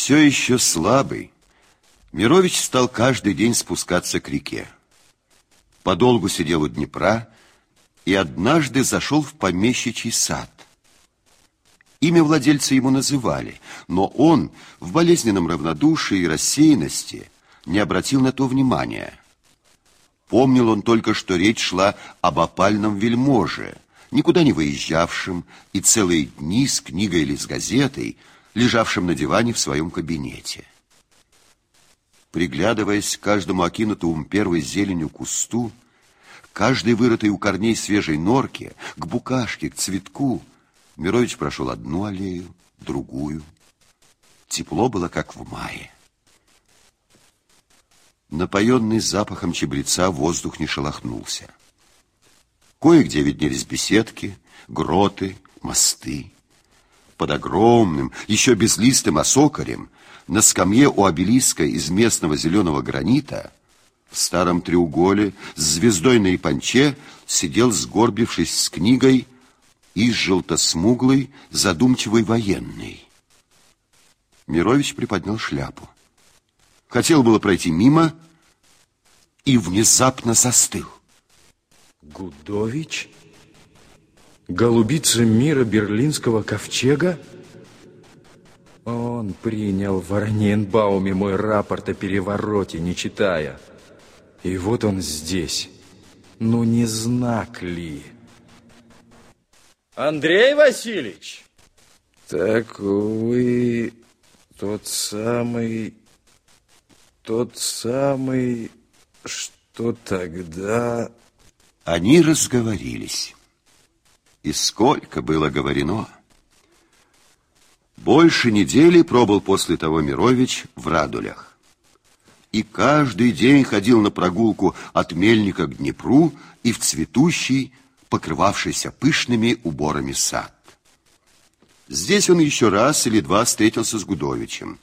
Все еще слабый, Мирович стал каждый день спускаться к реке. Подолгу сидел у Днепра и однажды зашел в помещичий сад. Имя владельца ему называли, но он в болезненном равнодушии и рассеянности не обратил на то внимания. Помнил он только, что речь шла об опальном вельможе, никуда не выезжавшем и целые дни с книгой или с газетой, лежавшим на диване в своем кабинете. Приглядываясь к каждому окинутому первой зеленью кусту, каждой вырытой у корней свежей норке, к букашке, к цветку, Мирович прошел одну аллею, другую. Тепло было, как в мае. Напоенный запахом чебреца воздух не шелохнулся. Кое-где виднелись беседки, гроты, мосты. Под огромным, еще безлистым осокарем, на скамье у обелиска из местного зеленого гранита, в старом треуголе с звездой на ипанче сидел, сгорбившись с книгой, и желтосмуглый, задумчивый военный. Мирович приподнял шляпу. Хотел было пройти мимо и внезапно застыл. Гудович? Голубица мира берлинского ковчега? Он принял в Орненбауме мой рапорт о перевороте, не читая. И вот он здесь. Ну, не знак ли? Андрей Васильевич! Так вы тот самый тот самый, что тогда... Они разговорились. И сколько было говорено. Больше недели пробыл после того Мирович в Радулях. И каждый день ходил на прогулку от Мельника к Днепру и в цветущий, покрывавшийся пышными уборами сад. Здесь он еще раз или два встретился с Гудовичем.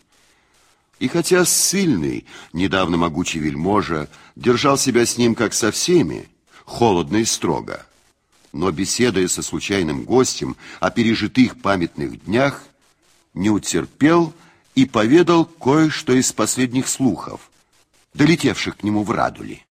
И хотя ссыльный, недавно могучий вельможа, держал себя с ним как со всеми, холодно и строго, но, беседуя со случайным гостем о пережитых памятных днях, не утерпел и поведал кое-что из последних слухов, долетевших к нему в Радуле.